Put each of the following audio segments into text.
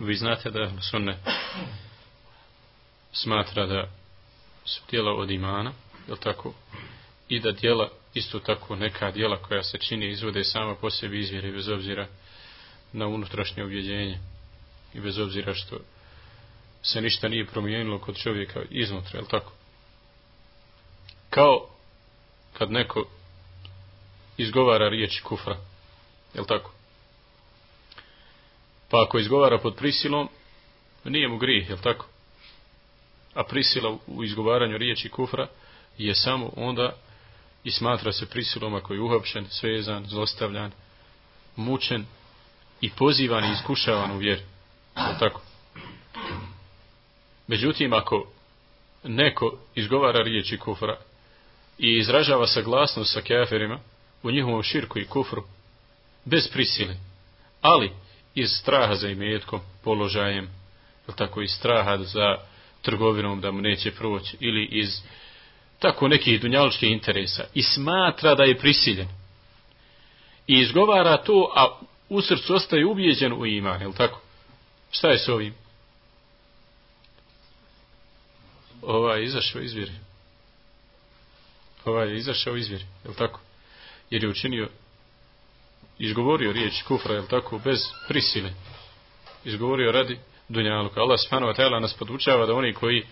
vi znate da sunne smatra da su dijela od imana, je tako? I da dijela, isto tako neka dijela koja se čini izvode sama po sebi izvjere bez obzira na unutrašnje objeđenje i bez obzira što se ništa nije promijenilo kod čovjeka iznutra, je tako? Kao kad neko izgovara riječ kufra, je tako? Pa ako izgovara pod prisilom, nije mu grijeh, je tako? A prisila u izgovaranju riječi kufra je samo onda i smatra se prisilom ako je uhapšen, svezan, zlostavljan, mučen i pozivan i iskušavan u vjeri. Je tako? Međutim, ako neko izgovara riječi kufra i izražava saglasnost sa keferima u njihovom širku i kufru, bez prisile, ali iz straha za imetkom, položajem, ili tako iz straha za trgovinom da mu neće proći, ili iz tako nekih dunjaličkih interesa, i smatra da je prisiljen, i izgovara to, a u srcu ostaje ubijeđen u iman, ili tako? Šta je s ovim? Ovaj je izašao izvjeri. Ova Ovaj je izašao izvjeri, je je tako? Jer je učinio izgovorio riječ kufra, je tako, bez prisile. Izgovorio radi dunjaluka. Allah subhanahu wa ta'ala nas podučava da oni koji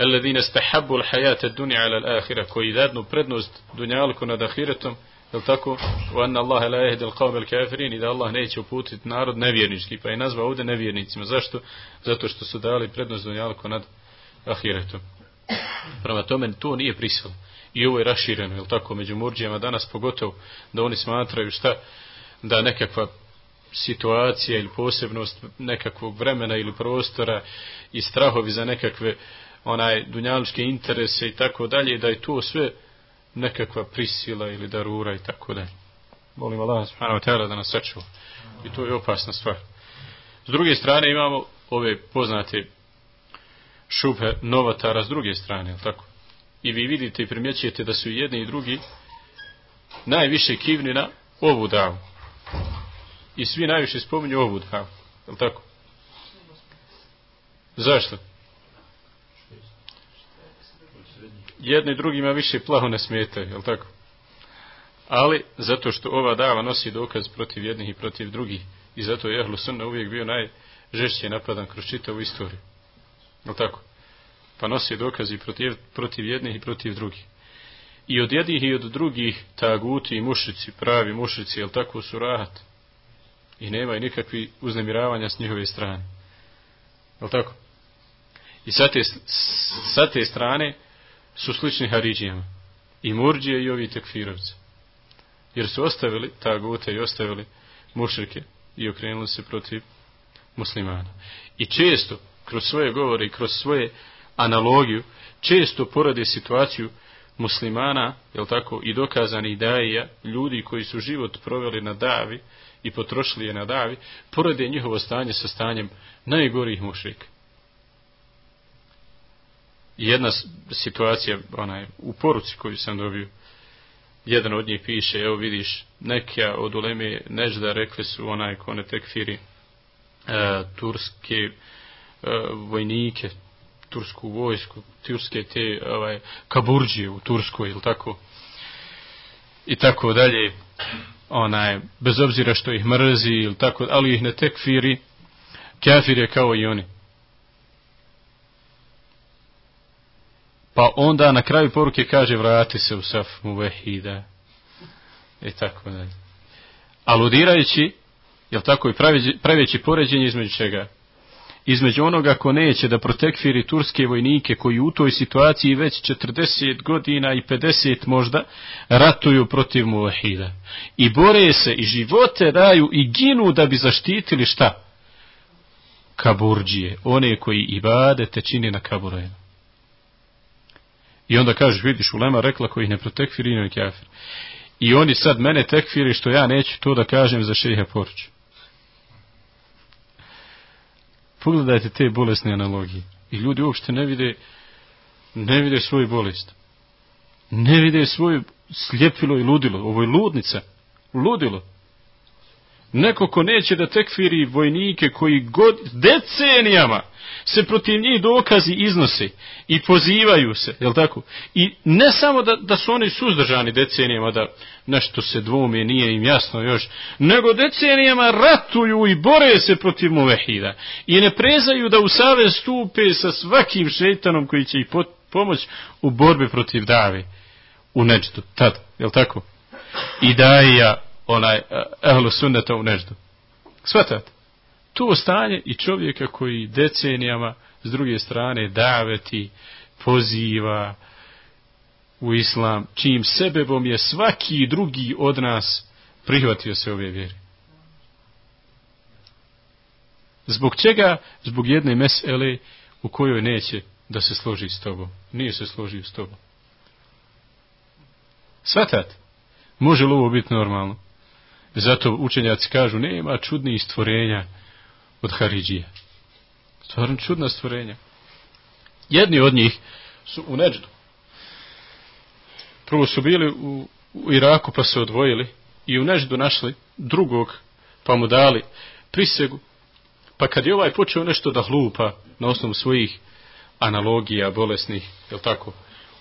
الذين استحبوا الحياة الدنيا على الآخرة koji dadnu prednost dunjaluku nad ahiretom je tako wa anna Allah la yahdi al-qawm al-kafirin i da Allah neće uputiti narod nevjernički pa je nazvao ovdje nevjernicima zašto zato što su dali prednost dunjaluku nad ahiretom prema tome to nije prisilo i ovo je rašireno, je tako, među murđijama danas pogotovo, da oni smatraju šta, da nekakva situacija ili posebnost nekakvog vremena ili prostora i strahovi za nekakve onaj dunjaličke interese i tako dalje, da je to sve nekakva prisila ili darura i tako dalje. Molim Allah subhanahu wa ta'ala da nas sačuva. I to je opasna stvar. S druge strane imamo ove poznate šupe novatara s druge strane, je tako? I vi vidite i primjećujete da su jedni i drugi najviše kivni na ovu davu. I svi najviše spominju ovu davu. Je tako? Zašto? Jedni drugima više plaho ne smetaju, je tako? Ali, zato što ova dava nosi dokaz protiv jednih i protiv drugih. I zato je Ahlu Sunna uvijek bio najžešće napadan kroz čitavu istoriju. Je tako? Pa nose dokazi protiv, protiv jednih i protiv drugih. I od jednih i od drugih taguti i mušici, pravi mušici, jel tako su rahat? I nema i nikakvi uznemiravanja s njihove strane. Jel tako? I sa te, sa te strane su slični Haridžijama. I Murđije i ovi tekfirovci. Jer su ostavili tagute i ostavili mušrike i okrenuli se protiv muslimana. I često, kroz svoje govore i kroz svoje analogiju, često porade situaciju muslimana, jel tako, i dokazani daija, ljudi koji su život proveli na davi i potrošili je na davi, porade njihovo stanje sa stanjem najgorih mušrika. Jedna situacija, onaj, u poruci koju sam dobio, jedan od njih piše, evo vidiš, neka od uleme nežda rekli su onaj kone tekfiri e, turske e, vojnike, tursku vojsku, turske te ovaj, kaburđije u Turskoj ili tako? I tako dalje onaj, bez obzira što ih mrzi ili tako, ali ih ne tekfiri kafir je kao i oni. Pa onda na kraju poruke kaže vrati se u saf mu vehida i tako dalje. Aludirajući jel tako i praveći poređenje između čega? Između onoga ko neće da protekfiri turske vojnike koji u toj situaciji već 40 godina i 50 možda ratuju protiv muvahida. I bore se i živote daju i ginu da bi zaštitili šta? Kaburđije, one koji ibade te čini na kaburajima. I onda kažeš, vidiš, Ulema rekla koji ne protekfiri ino kafir. I oni sad mene tekfiri što ja neću to da kažem za šeha poruču. Pogledajte te bolesne analogije. I ljudi uopšte ne vide, ne vide svoju bolest. Ne vide svoju sljepilo i ludilo. Ovo je ludnica. Ludilo. Neko ko neće da tekfiri vojnike koji god decenijama se protiv njih dokazi iznose i pozivaju se, jel tako? I ne samo da, da su oni suzdržani decenijama, da nešto se dvome nije im jasno još, nego decenijama ratuju i bore se protiv muvehida. I ne prezaju da u save stupe sa svakim šeitanom koji će ih pomoć u borbi protiv dave u neđdu, tad, jel tako? I daje ja onaj e, ehlu sunneta u neždu. Svatate? To stanje i čovjeka koji decenijama s druge strane daveti, poziva u islam, čim sebebom je svaki drugi od nas prihvatio se ove vjere. Zbog čega? Zbog jedne mesele u kojoj neće da se složi s tobom. Nije se složio s tobom. Svatate? Može li ovo biti normalno? Zato učenjaci kažu, nema čudnih stvorenja od Haridžije. Stvarno čudna stvorenja. Jedni od njih su u Neđdu. Prvo su bili u, u Iraku pa se odvojili i u Neđdu našli drugog pa mu dali prisegu. Pa kad je ovaj počeo nešto da hlupa na osnovu svojih analogija bolesnih, je tako,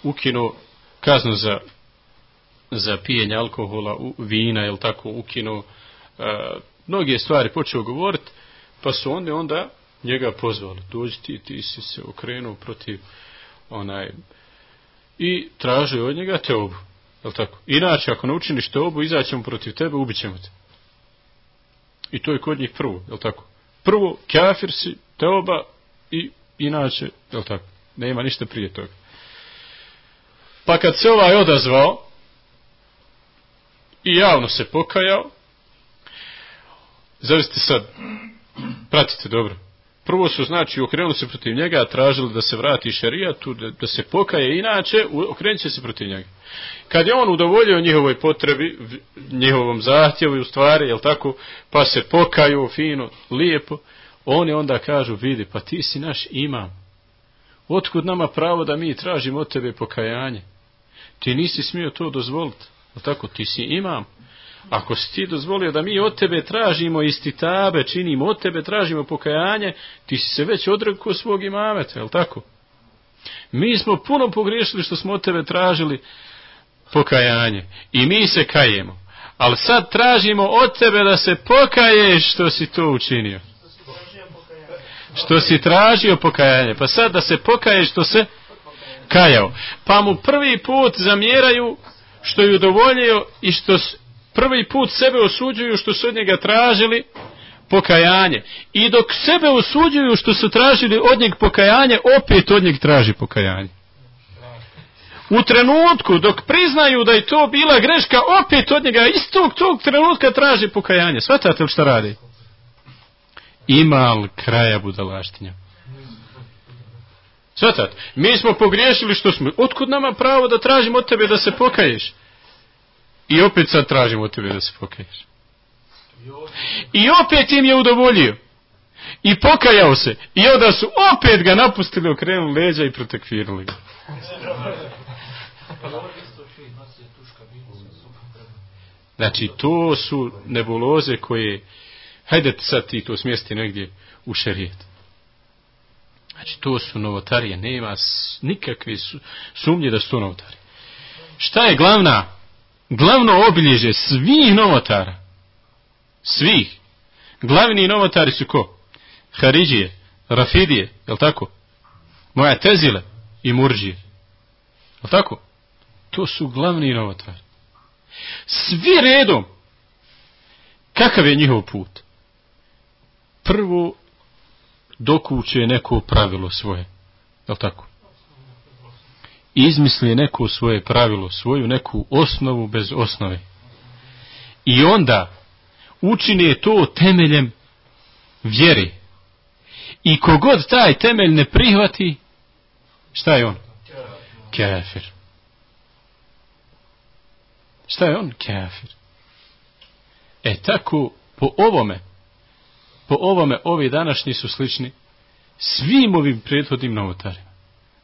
ukinuo kaznu za za pijenje alkohola, u, vina, jel tako, ukinu, e, mnoge stvari počeo govoriti, pa su oni onda njega pozvali, dođi ti, ti si se okrenuo protiv onaj, i tražio od njega te obu, jel tako, inače ako ne učiniš teobu, izaćemo protiv tebe, ubićemo te. I to je kod njih prvo, jel tako, prvo, kafir si, teoba, i inače, jel tako, nema ništa prije toga. Pa kad se ovaj odazvao, i javno se pokajao. Zavisite sad, pratite dobro. Prvo su, znači, okrenuli se protiv njega, tražili da se vrati šarijatu, da, da se pokaje, inače, okrenut će se protiv njega. Kad je on udovoljio njihovoj potrebi, njihovom zahtjevu i u stvari, jel tako, pa se pokaju fino, lijepo, oni onda kažu, vidi, pa ti si naš imam. Otkud nama pravo da mi tražimo od tebe pokajanje? Ti nisi smio to dozvoliti tako ti si imam ako si ti dozvolio da mi od tebe tražimo istitabe, činimo od tebe tražimo pokajanje, ti si se već odrekao svog imameta, je tako? Mi smo puno pogriješili što smo od tebe tražili pokajanje i mi se kajemo. Ali sad tražimo od tebe da se pokaješ što si to učinio. Što si tražio pokajanje. Pa sad da se pokaješ što se kajao. Pa mu prvi put zamjeraju što je udovoljio i što prvi put sebe osuđuju što su od njega tražili pokajanje. I dok sebe osuđuju što su tražili od njeg pokajanje, opet od njeg traži pokajanje. U trenutku dok priznaju da je to bila greška, opet od njega istog tog trenutka traži pokajanje. Svatate li šta radi? Ima li kraja budalaštinja? Svatat, mi smo pogriješili što smo, otkud nama pravo da tražimo od tebe da se pokaješ? I opet sad tražimo od tebe da se pokaješ. I opet im je udovoljio. I pokajao se. I onda su opet ga napustili, okrenuli leđa i protekvirili ga. Znači, to su nebuloze koje, hajde sad ti to smjesti negdje u šerijetu. Znači, to su novotarije, nema nikakve sumnje da su to novotarije. Šta je glavna, glavno obilježje svih novotara? Svih. Glavni novotari su ko? Haridžije, Rafidije, je li tako? Moja tezile i Murđije. Je li tako? To su glavni novotari. Svi redom. Kakav je njihov put? Prvo dokuće neko pravilo svoje. Je li tako? Izmisli neko svoje pravilo, svoju neku osnovu bez osnove. I onda učine to temeljem vjeri. I kogod taj temelj ne prihvati, šta je on? Kafir. Šta je on? Kafir. E tako, po ovome, po ovome ovi današnji su slični svim ovim prethodnim novotarima.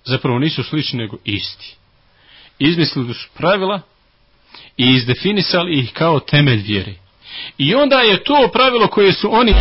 Zapravo nisu slični nego isti. Izmislili su pravila i izdefinisali ih kao temelj vjere. I onda je to pravilo koje su oni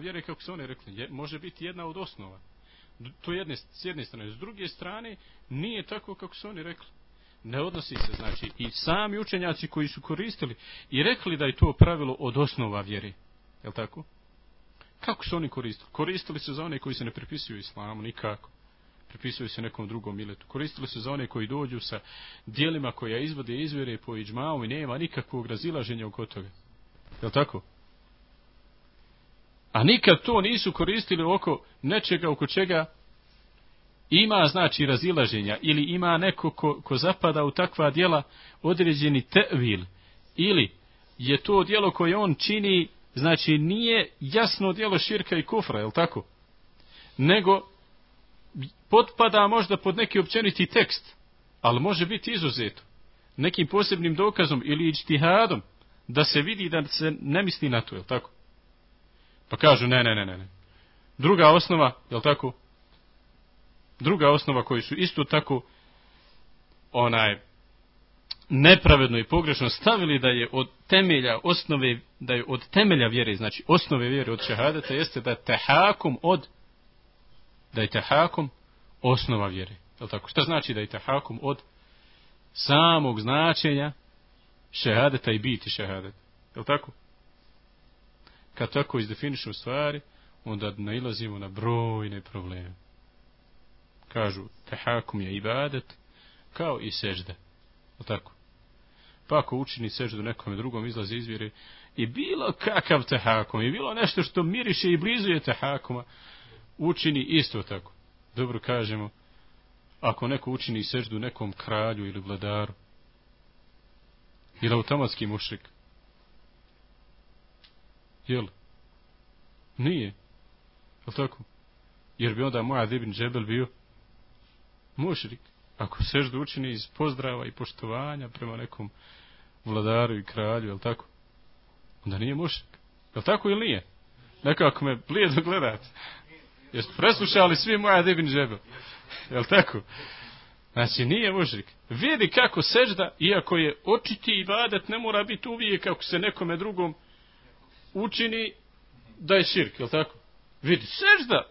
vjere kako su oni rekli, je, može biti jedna od osnova. To jedne, s jedne strane. S druge strane, nije tako kako su oni rekli. Ne odnosi se, znači, i sami učenjaci koji su koristili i rekli da je to pravilo od osnova vjere. Je tako? Kako su oni koristili? Koristili se za one koji se ne pripisuju islamu, nikako. Pripisuju se nekom drugom miletu. Koristili se za one koji dođu sa dijelima koja izvode izvjere po iđmavu i nema nikakvog razilaženja oko toga. Je tako? A nikad to nisu koristili oko nečega oko čega ima znači razilaženja ili ima neko ko, ko zapada u takva dijela određeni tevil ili je to dijelo koje on čini znači nije jasno dijelo širka i kufra, je tako? Nego potpada možda pod neki općeniti tekst, ali može biti izuzeto nekim posebnim dokazom ili ičtihadom da se vidi da se ne misli na to, je tako? Pa kažu, ne, ne, ne, ne. Druga osnova, je tako? Druga osnova koji su isto tako onaj nepravedno i pogrešno stavili da je od temelja osnove, da je od temelja vjere, znači osnove vjere od šehadeta, jeste da je tehakum od, da je tehakum osnova vjere. Je tako? Šta znači da je tehakum od samog značenja šehadeta i biti šehadeta? Je tako? Kad tako izdefinišu stvari, onda nailazimo na brojne probleme. Kažu, tehakum je ibadet, kao i sežde. O tako. Pa ako učini seždu nekom drugom, izlazi izvjere, i bilo kakav tehakum, i bilo nešto što miriše i blizuje tehakuma, učini isto tako. Dobro kažemo, ako neko učini seždu nekom kralju ili vladaru, ili automatski mušrik, Jel? Nije. Je tako? Jer bi onda Muad ibn Džebel bio mušrik. Ako seždu učini iz pozdrava i poštovanja prema nekom vladaru i kralju, je tako? Onda nije mušrik. Je tako ili nije? Nekako me blijedo gledate. Jeste preslušali svi Muad ibn Džebel? Je tako? Znači, nije mušrik. Vidi kako sežda, iako je očiti i vadat, ne mora biti uvijek kako se nekome drugom učini da je širk, je tako? Vidi, sežda.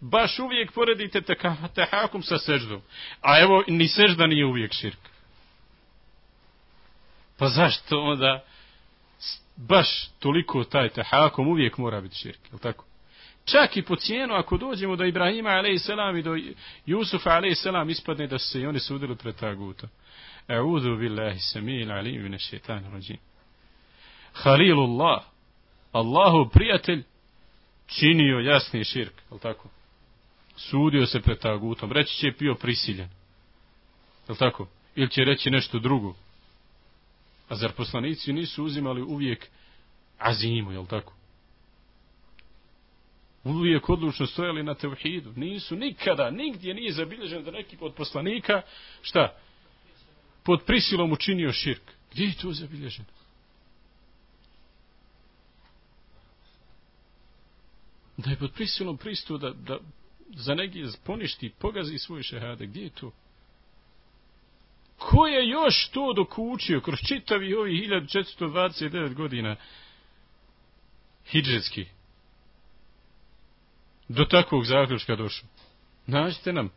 Baš uvijek poredite tehakum sa seždom. A evo, ni sežda nije uvijek širk. Pa zašto onda baš toliko taj tehakum uvijek mora biti širk, je tako? Čak i po cijenu, ako dođemo do Ibrahima a.s. i do Jusufa a.s. ispadne da se i oni sudili pred taguta. A'udhu billahi samil alim vina ash-shaytan rajim. Allahu prijatelj, činio jasni širk, je tako? Sudio se pred tagutom, reći će bio prisiljen. Je tako? Ili će reći nešto drugo. A zar poslanici nisu uzimali uvijek azimu, je tako? uvijek odlučno stojali na tevhidu. Nisu nikada, nigdje nije zabilježen da neki od poslanika, šta? Pod prisilom učinio širk. Gdje je to zabilježeno? Da je pod prisilom pristuo da, da za negi poništi, pogazi svoje šehade. Gdje je to? Ko je još to dokučio kroz čitavi ovih 1429 godina hidžetskih? do takvog zaključka došao. Nađite nam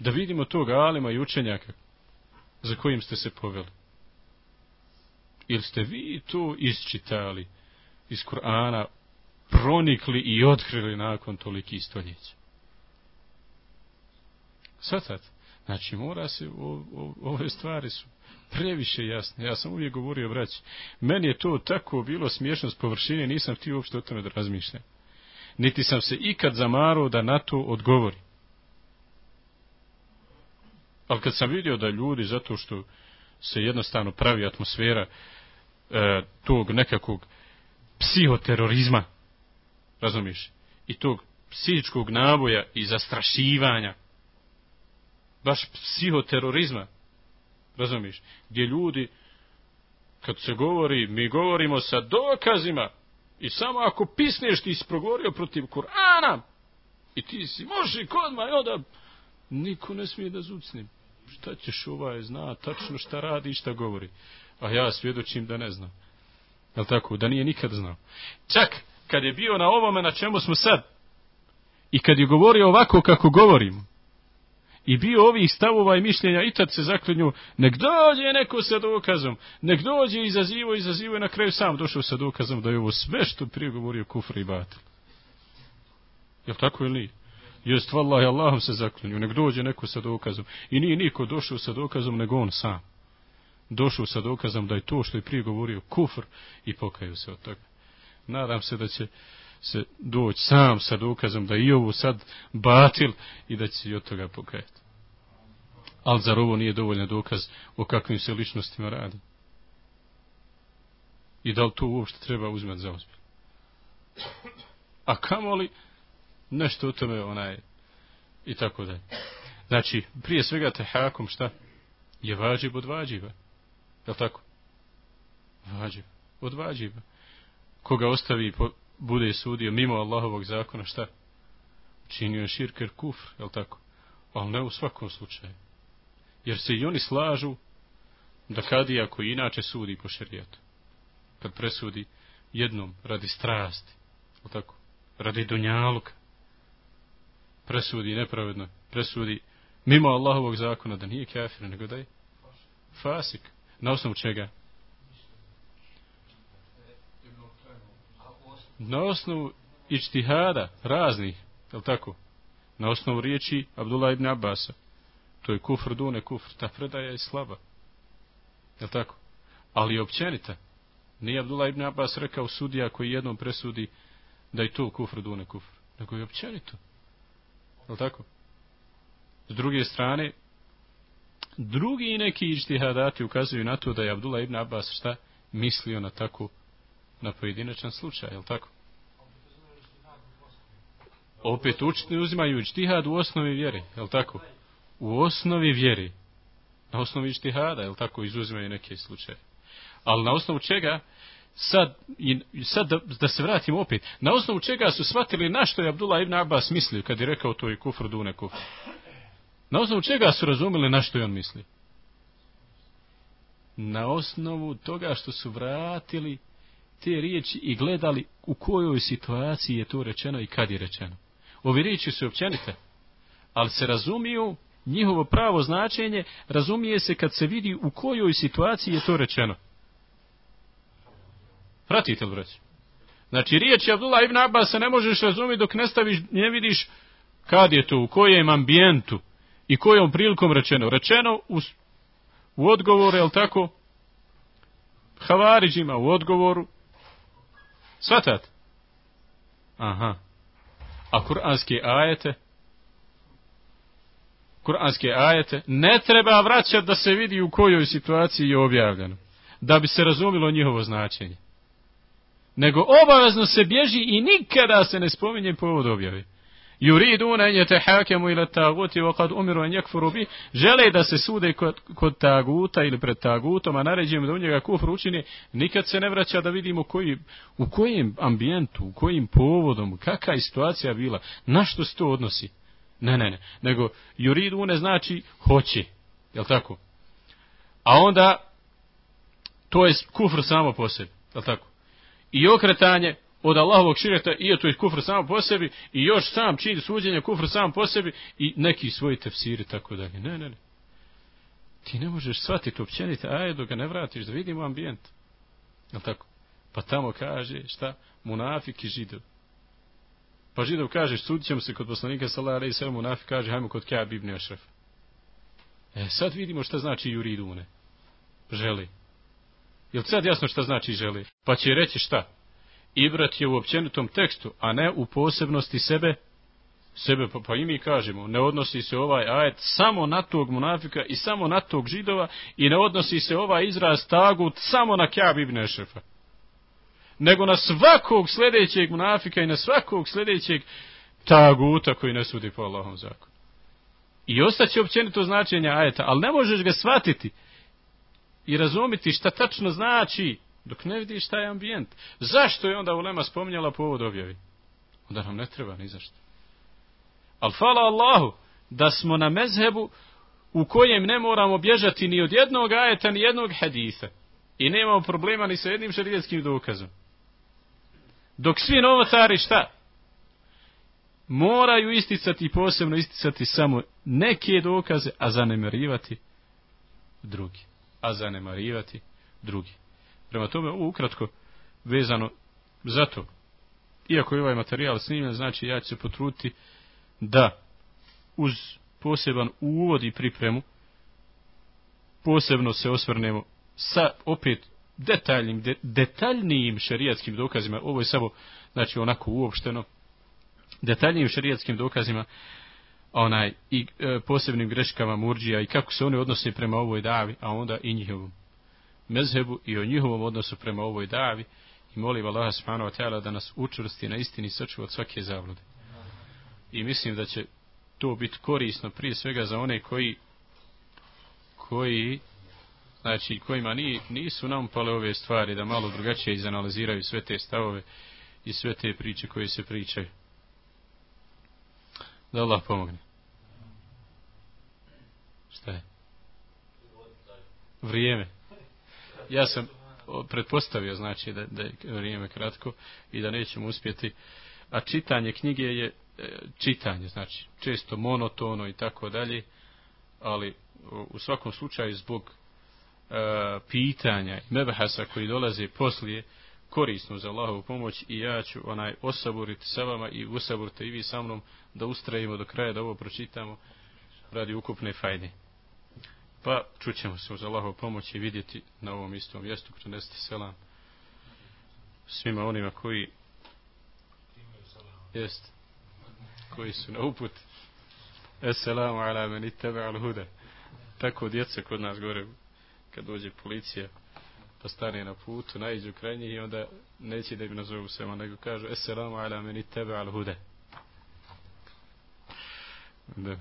da vidimo tog alima i učenjaka za kojim ste se poveli. Ili ste vi to isčitali iz Kur'ana, pronikli i otkrili nakon toliki stoljeća? Sad, znači mora se, o, o, ove stvari su previše jasne. Ja sam uvijek govorio, braći, meni je to tako bilo smiješno s površine, nisam htio uopšte o tome da razmišljam niti sam se ikad zamarao da na to odgovori. Ali kad sam vidio da ljudi, zato što se jednostavno pravi atmosfera e, tog nekakvog psihoterorizma, razumiješ, i tog psihičkog naboja i zastrašivanja, baš psihoterorizma, razumiješ, gdje ljudi, kad se govori, mi govorimo sa dokazima, I samo ako pisneš ti si progovorio protiv Kur'ana i ti si moži kod ma da niko ne smije da zucnim. Šta ćeš ovaj zna tačno šta radi i šta govori. A ja svjedočim da ne znam. Jel tako? Da nije nikad znao. Čak kad je bio na ovome na čemu smo sad i kad je govorio ovako kako govorimo i bio ovih stavova i mišljenja i tad se zaklinju, nek dođe neko sa dokazom, nek dođe izazivo, izazivo i na kraju sam došao sa dokazom da je ovo sve što prije govorio kufr i batil. Je tako ili nije? Jest, vallahi, Allahom se zaklinju, nek dođe neko sa dokazom. I nije niko došao sa dokazom, nego on sam. Došao sa dokazom da je to što je prije govorio kufr i pokaju se od toga. Nadam se da će se doći sam sa dokazom da i ovo sad batil i da će i od toga pokajati. Ali zar ovo nije dovoljno dokaz o kakvim se ličnostima radi? I da li to uopšte treba uzmati za ozbilj? A kamoli nešto o tome onaj i tako da Znači, prije svega te hakom šta? Je vađib od vađiva. Je li tako? Vađib od vađiva. Koga ostavi po, bude sudio mimo Allahovog zakona, šta? Činio širker kufr, je tako? Ali ne u svakom slučaju. Jer se i oni slažu da kadija koji inače sudi po šerijatu, kad presudi jednom radi strasti, je tako? Radi dunjaluka, presudi nepravedno, presudi mimo Allahovog zakona da nije kafir, nego da je fasik. Na osnovu čega? Na osnovu ičtihada raznih, je li tako? Na osnovu riječi Abdullah ibn Abasa. To je kufr dune kufr. Ta predaja je slaba. Je li tako? Ali općenita. Nije Abdullah ibn Abbas rekao sudija koji jednom presudi da je to kufr dune kufr. Nego je općenito. Je li tako? S druge strane, drugi neki ištihadati ukazuju na to da je Abdullah ibn Abbas šta mislio na tako na pojedinačan slučaj, je li tako? Opet učitni uzimaju ištihad u osnovi vjere, je li tako? U osnovi vjere. Na osnovi ištihada, je li tako, izuzimaju neke slučaje. Ali na osnovu čega, sad, i, sad da, da se vratimo opet, na osnovu čega su shvatili na što je Abdullah ibn Abbas mislio kad je rekao to je kufr dune kufr? Na osnovu čega su razumili na što je on mislio? Na osnovu toga što su vratili te riječi i gledali u kojoj situaciji je to rečeno i kad je rečeno. Ovi riječi su općenite, ali se razumiju njihovo pravo značenje, razumije se kad se vidi u kojoj situaciji je to rečeno. Pratite li, braći? Znači, riječi Abdullah ibn Abbas se ne možeš razumjeti dok ne staviš, ne vidiš kad je to, u kojem ambijentu i kojom prilikom rečeno. Rečeno u, u odgovoru, je tako? Havariđima u odgovoru. Svatate? Aha. A kuranske ajete? Kuranske ajete ne treba vraćati da se vidi u kojoj situaciji je objavljeno. Da bi se razumilo njihovo značenje nego obavezno se bježi i nikada se ne spominje povod objave. Yuriduna an yatahakamu ila taguti wa qad umiru an yakfuru bi. Žele da se sude kod, kod taguta ili pred tagutom a naređujemo da u njega kufr učini. Nikad se ne vraća da vidimo koji, u kojem ambijentu u kojim povodom kakva je situacija bila na što se to odnosi. Ne ne ne. Nego yuriduna znači hoće. Je tako? A onda to je kufr samo po sebi. Je tako? I okretanje od Allahovog šireta i to je kufr samo po sebi i još sam čin suđenje kufr sam po sebi i neki svoji tefsiri tako dalje. Ne, ne, ne. Ti ne možeš shvatiti općenite aje dok ga ne vratiš da vidimo ambijent. Je tako? Pa tamo kaže šta? Munafik i židov. Pa židov kaže sudit ćemo se kod poslanika sallallahu alejhi ve sellem munafik kaže hajmo kod Ka'b ibn Ashraf. E sad vidimo šta znači juridune. Želi. Jel sad jasno šta znači želi? Pa će reći šta? Ibrat je u općenitom tekstu, a ne u posebnosti sebe. Sebe, pa, pa i mi kažemo, ne odnosi se ovaj ajet samo na tog munafika i samo na tog židova i ne odnosi se ovaj izraz tagut samo na Kjab ibn Ešefa. Nego na svakog sljedećeg munafika i na svakog sljedećeg taguta koji ne sudi po Allahom zakonu. I ostaće općenito značenje ajeta, ali ne možeš ga shvatiti i razumiti šta tačno znači dok ne vidiš taj ambijent. Zašto je onda Ulema spominjala povod objavi? Onda nam ne treba ni zašto. Al fala Allahu da smo na mezhebu u kojem ne moramo bježati ni od jednog ajeta ni jednog hadisa. I nemamo problema ni sa jednim šarijetskim dokazom. Dok svi novotari šta? Moraju isticati posebno isticati samo neke dokaze, a zanemarivati drugi a zanemarivati drugi. Prema tome, ukratko vezano za to. Iako je ovaj materijal snimljen, znači ja ću se potruti da uz poseban uvod i pripremu posebno se osvrnemo sa opet detaljnim, de, detaljnijim šerijatskim dokazima. Ovo je samo, znači, onako uopšteno detaljnijim šerijatskim dokazima onaj i e, posebnim greškama murđija i kako se oni odnose prema ovoj davi, a onda i njihovom mezhebu i o njihovom odnosu prema ovoj davi i molim Allaha subhanahu wa ta'ala da nas učvrsti na istini sačuva od svake zavlude. I mislim da će to biti korisno prije svega za one koji koji znači kojima ni, nisu nam pale ove stvari da malo drugačije izanaliziraju sve te stavove i sve te priče koje se pričaju da Allah pomogne. Šta je? Vrijeme. Ja sam pretpostavio znači da, da je vrijeme kratko i da nećemo uspjeti. A čitanje knjige je e, čitanje, znači često monotono i tako dalje, ali u svakom slučaju zbog uh, pitanja i mebahasa koji dolaze poslije, korisno za Allahovu pomoć i ja ću onaj osaboriti sa vama i usaborite i vi sa mnom da ustrajimo do kraja da ovo pročitamo radi ukupne fajde. Pa čućemo se uz Allahovu pomoć i vidjeti na ovom istom mjestu prenesite selam svima onima koji jest koji su na uput Esselamu ala meni tebe al huda tako djeca kod nas gore kad dođe policija pa stane na putu, najđu kraj njih i onda neće da im nazovu sema, nego kažu Esselamu ala meni tebe al huda. Da.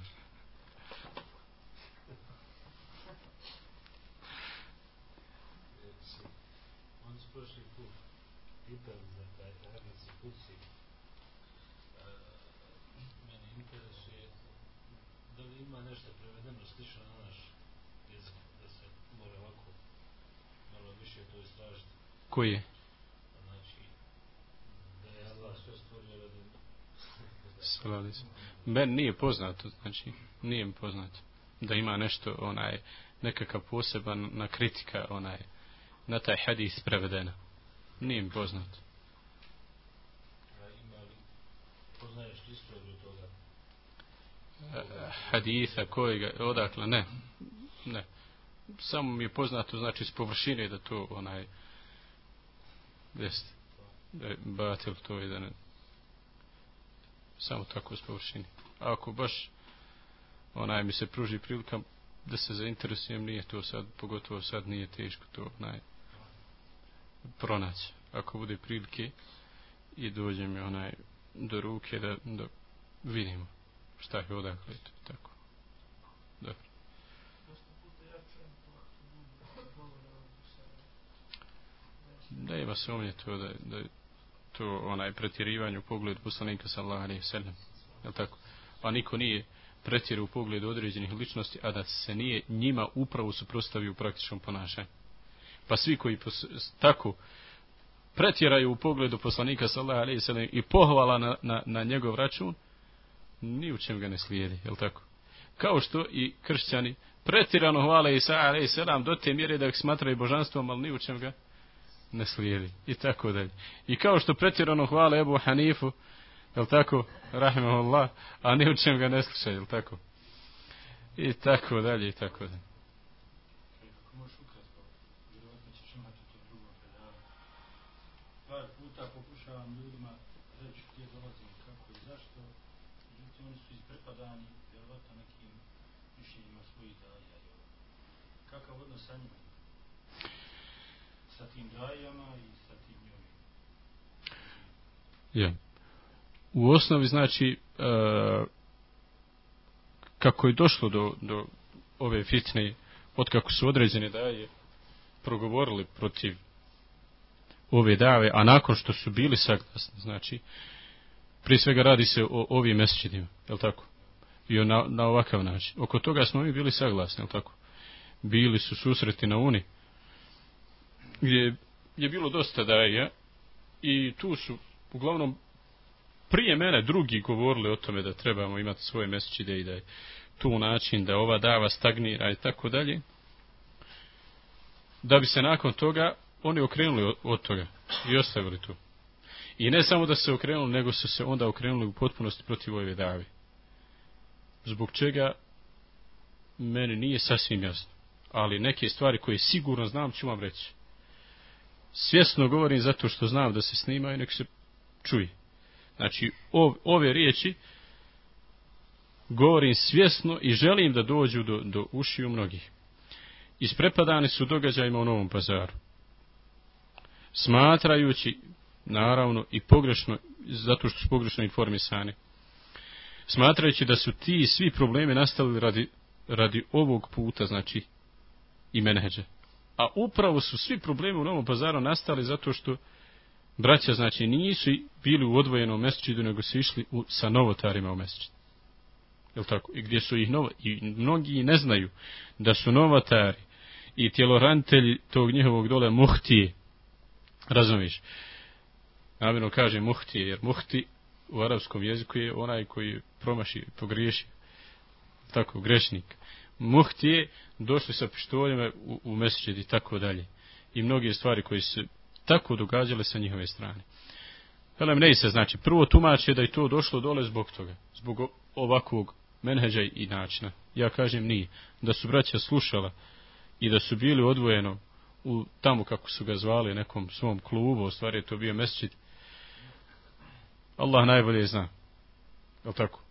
Mene interesuje da li ima Ima nešto prevedeno slično na naš jezik, da se mora ovako malo više to istražiti. Koji je? Znači, da je Allah sve stvorio radi... Salali se. Ben nije poznato, znači, nije mi poznato da ima nešto, onaj, nekakav poseban na kritika, onaj, na taj hadis prevedena. Nije mi poznato. A ima li, poznaješ istoriju haditha kojega, odakle, ne, ne. Samo mi je poznato, znači, s površine da to, onaj, jest, da je batil to i da ne, samo tako s površine. A ako baš, onaj, mi se pruži prilika da se zainteresujem, nije to sad, pogotovo sad nije teško to, onaj, pronaći. Ako bude prilike i dođe mi onaj do ruke da, da vidimo šta je odakle to tako. Dobro. Da ima sumnje to da, da to onaj pretjerivanje u pogledu poslanika sallallahu alejhi ve sellem. Je tako? Pa niko nije pretjeru u pogledu određenih ličnosti, a da se nije njima upravo suprotstavio u praktičnom ponašanju. Pa svi koji pos, tako pretjeraju u pogledu poslanika sallallahu alejhi ve sellem i pohvala na, na, na njegov račun, ni u čem ga ne slijedi, je tako? Kao što i kršćani pretirano hvale Isa a.s. do te mjere da ih smatraju božanstvom, ali ni u čem ga ne slijedi. I tako dalje. I kao što pretirano hvale Ebu Hanifu, je tako, rahimahullah, a ni u čem ga ne slušaju, je tako? I tako dalje, i tako dalje. Ja. U osnovi znači e, kako je došlo do, do ove fitne od kako su određene daje progovorili protiv ove dave, a nakon što su bili saglasni, znači prije svega radi se o ovim mesečidima, je tako? I na, na ovakav način. Oko toga smo mi bili saglasni, je tako? Bili su susreti na Uni, gdje je bilo dosta daje i tu su uglavnom prije mene drugi govorili o tome da trebamo imati svoje mesečide i da je tu način da ova dava stagnira i tako dalje. Da bi se nakon toga oni okrenuli od toga i ostavili tu i ne samo da se okrenuli nego su se onda okrenuli u potpunosti protiv ove davi. zbog čega meni nije sasvim jasno. Ali neke stvari koje sigurno znam ću vam reći. Svjesno govorim zato što znam da se snima i nek se čuje. Znači, ov, ove riječi govorim svjesno i želim da dođu do, do ušiju mnogih. Isprepadani su događajima u Novom pazaru. Smatrajući, naravno, i pogrešno, zato što su pogrešno informisani, smatrajući da su ti svi problemi nastali radi, radi ovog puta, znači, i menheđa. A upravo su svi problemi u Novom pazaru nastali zato što braća znači nisu bili u odvojenom mesčidu, nego su išli u, sa novotarima u mesčid. Jel tako? I gdje su ih novo... I mnogi ne znaju da su novotari i tjelorantelji tog njihovog dole muhtije. Razumiješ? Namjerno kaže muhtije, jer muhti u arapskom jeziku je onaj koji promaši, pogriješi. Tako, grešnik. Muhtije došli sa pištoljima u, u mesčid i tako dalje. I mnoge stvari koje se tako događale sa njihove strane. Helem ne se znači, prvo tumače da je to došlo dole zbog toga, zbog ovakvog menheđa i načina. Ja kažem nije, da su braća slušala i da su bili odvojeno u tamo kako su ga zvali nekom svom klubu, u stvari je to bio mesčit. Allah najbolje zna. Je tako?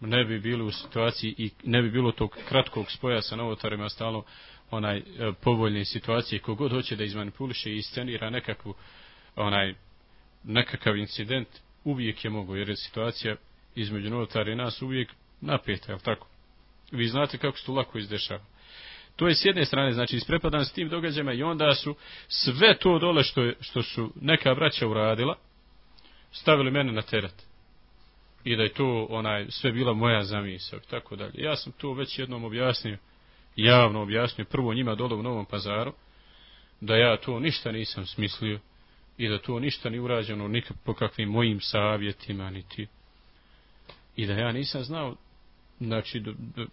Ne bi bili u situaciji i ne bi bilo tog kratkog spoja sa novotarima stalno onaj e, povoljne situacije kogod hoće da izmanipuliše i iscenira nekakvu onaj nekakav incident uvijek je mogo jer je situacija između novotara i nas uvijek napeta, je tako? Vi znate kako se to lako izdešava. To je s jedne strane, znači isprepadan s tim događajima i onda su sve to dole što, je, što su neka braća uradila, stavili mene na teret. i da je to onaj sve bila moja zamisao i tako dalje. Ja sam to već jednom objasnio, javno objasnio, prvo njima dole u Novom pazaru, da ja to ništa nisam smislio i da to ništa ni urađeno nikak po kakvim mojim savjetima niti. I da ja nisam znao znači da, da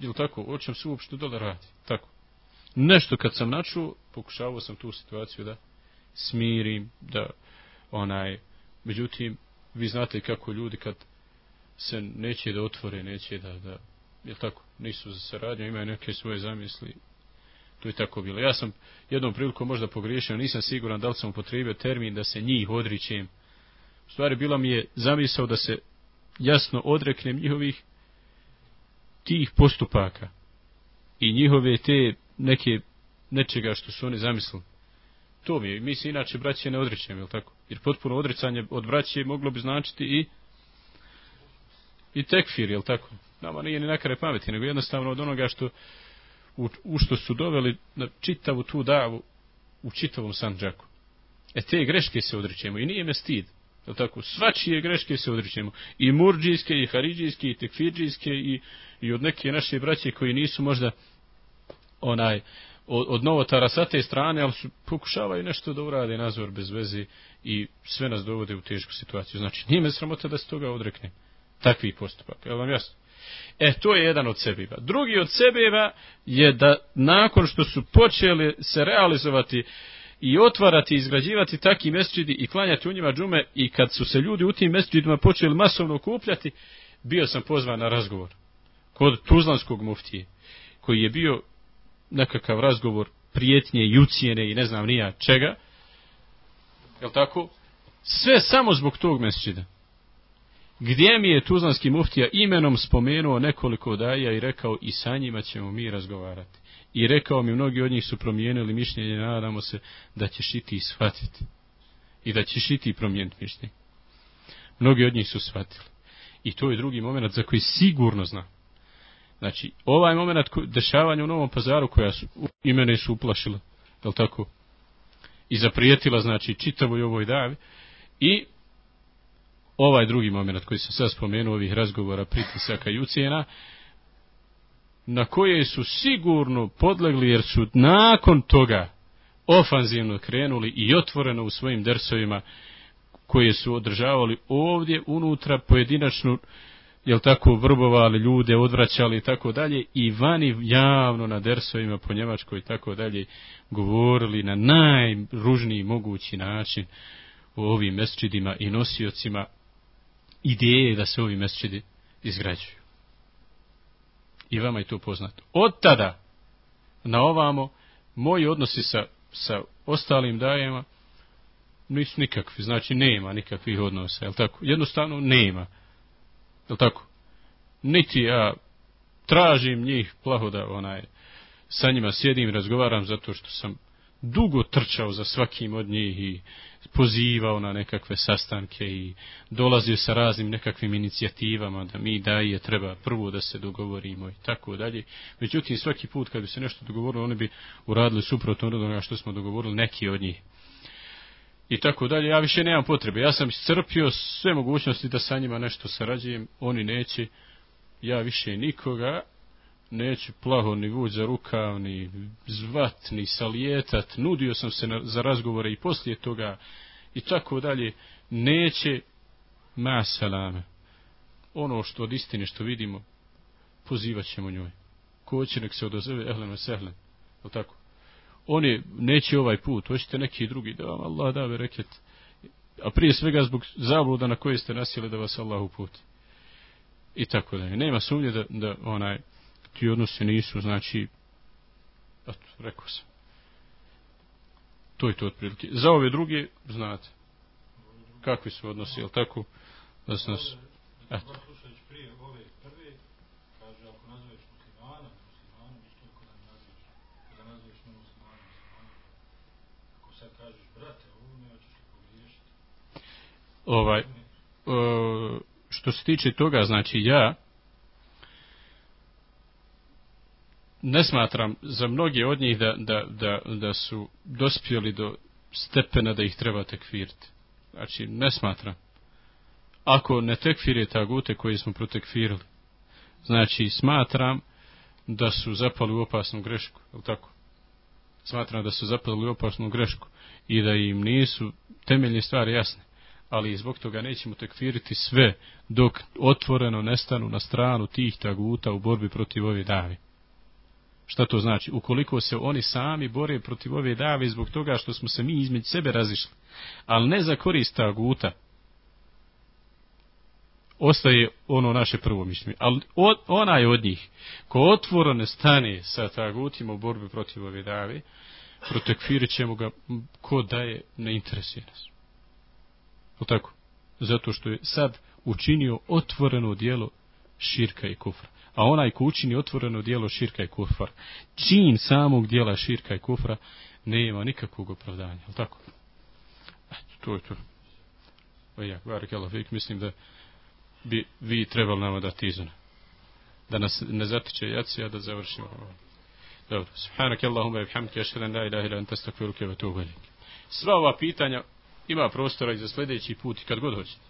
ili tako, o čem se uopšte dole radi? Tako. Nešto kad sam načuo pokušavao sam tu situaciju da smirim da onaj međutim vi znate kako ljudi kad se neće da otvore neće da, da je tako, nisu za saradnju imaju neke svoje zamisli to je tako bilo. Ja sam jednom prilikom možda pogriješio, nisam siguran da li sam upotrebio termin da se njih odričem. U stvari bila mi je zamisao da se jasno odreknem njihovih tih postupaka i njihove te neke nečega što su oni zamislili. To mi je. Mi se inače braće ne odrećemo, jel tako? Jer potpuno odricanje od braće moglo bi značiti i i tekfir, jel tako? Nama nije ni nakare pameti, nego jednostavno od onoga što u, u što su doveli na čitavu tu davu u čitavom Sanđaku. E te greške se odrećemo i nije me stid. Je tako? Svačije greške se odrećemo. I murđijske, i haridžijske, i tekfirđijske, i, i od neke naše braće koji nisu možda onaj od, od novotara sa te strane, ali su pokušavaju nešto da urade nazor bez veze i sve nas dovode u tešku situaciju. Znači, nije me sramota da se toga odrekne. Takvi postupak. Je vam jasno? E, to je jedan od sebeva. Drugi od sebeva je da nakon što su počeli se realizovati i otvarati, izgrađivati takvi mesčidi i klanjati u njima džume i kad su se ljudi u tim mesčidima počeli masovno kupljati, bio sam pozvan na razgovor kod Tuzlanskog muftije, koji je bio nekakav razgovor prijetnje i ucijene i ne znam nija čega, jel tako? Sve samo zbog tog mesčida gdje mi je Tuzlanski muftija imenom spomenuo nekoliko daja i rekao i sa njima ćemo mi razgovarati. I rekao mi, mnogi od njih su promijenili mišljenje, nadamo se da ćeš i ti shvatiti. I da ćeš i ti promijeniti mišljenje. Mnogi od njih su shvatili. I to je drugi moment za koji sigurno znam. Znači, ovaj moment dešavanja u Novom pazaru koja su, imene su uplašile, je tako? I zaprijetila, znači, čitavoj ovoj davi. I ovaj drugi moment koji sam sad spomenuo ovih razgovora pritisaka i ucijena na koje su sigurno podlegli jer su nakon toga ofanzivno krenuli i otvoreno u svojim dersovima koje su održavali ovdje unutra pojedinačnu jel tako vrbovali ljude, odvraćali i tako dalje i vani javno na dersovima po Njemačkoj i tako dalje govorili na najružniji mogući način o ovim mesčidima i nosiocima ideje da se ovi mesčidi izgrađuju. I vama je to poznato. Od tada na ovamo moji odnosi sa, sa ostalim dajema nisu nikakvi, znači nema nikakvih odnosa, je tako? Jednostavno nema, je tako? Niti ja tražim njih plaho da onaj, sa njima sjedim razgovaram zato što sam dugo trčao za svakim od njih i pozivao na nekakve sastanke i dolazio sa raznim nekakvim inicijativama da mi daje treba prvo da se dogovorimo i tako dalje. Međutim, svaki put kad bi se nešto dogovorilo, oni bi uradili suprotno od onoga što smo dogovorili neki od njih. I tako dalje, ja više nemam potrebe. Ja sam iscrpio sve mogućnosti da sa njima nešto sarađujem, oni neće, ja više nikoga, neću plaho ni vuć za rukav, ni zvat, ni salijetat, nudio sam se na, za razgovore i poslije toga i tako dalje, neće ma salame. Ono što od istine što vidimo, pozivat ćemo njoj. Ko će nek se odozove, ehlem sehlem, je tako? Oni neće ovaj put, hoćete neki drugi, da vam Allah da reket. A prije svega zbog zabluda na koje ste nasjeli da vas Allah uputi. I tako dalje. Nema sumnje da, da onaj, ti odnosi nisu, znači, eto, rekao sam. To je to otprilike. Za ove druge, znate, kakvi su odnosi, jel tako, da se nas, eto. Ovaj, o, što se tiče toga, znači ja, ne smatram za mnoge od njih da, da, da, da su dospjeli do stepena da ih treba tekfiriti. Znači, ne smatram. ako ne tekfire tagute koje smo protekfirili. Znači, smatram da su zapali u opasnu grešku, je tako? Smatram da su zapali u opasnu grešku i da im nisu temeljne stvari jasne. Ali zbog toga nećemo tekfiriti sve dok otvoreno nestanu na stranu tih taguta u borbi protiv ove davi. Šta to znači? Ukoliko se oni sami bore protiv ove dave zbog toga što smo se mi između sebe razišli, ali ne za korist taguta, ostaje ono naše prvo mišljenje. Ali od, onaj od njih, ko otvoro ne stane sa tagutima u borbi protiv ove dave, protekfirit ćemo ga ko daje ne interesuje nas. O tako? Zato što je sad učinio otvoreno dijelo širka i kufra. A onaj ko učini otvoreno dijelo širka i kufra, čin samog dijela širka i kufra, nema nikakvog opravdanja. O tako? Eto, to je to. O ja, barak mislim da bi vi trebali nama dati izuna. Da nas ne zatiče jacija da završimo. Dobro. Subhanak Allahumma bihamdika ashhadu an la ilaha illa anta astaghfiruka wa atubu ilaik. Sva ova pitanja ima prostora i za sljedeći put kad god hoćete.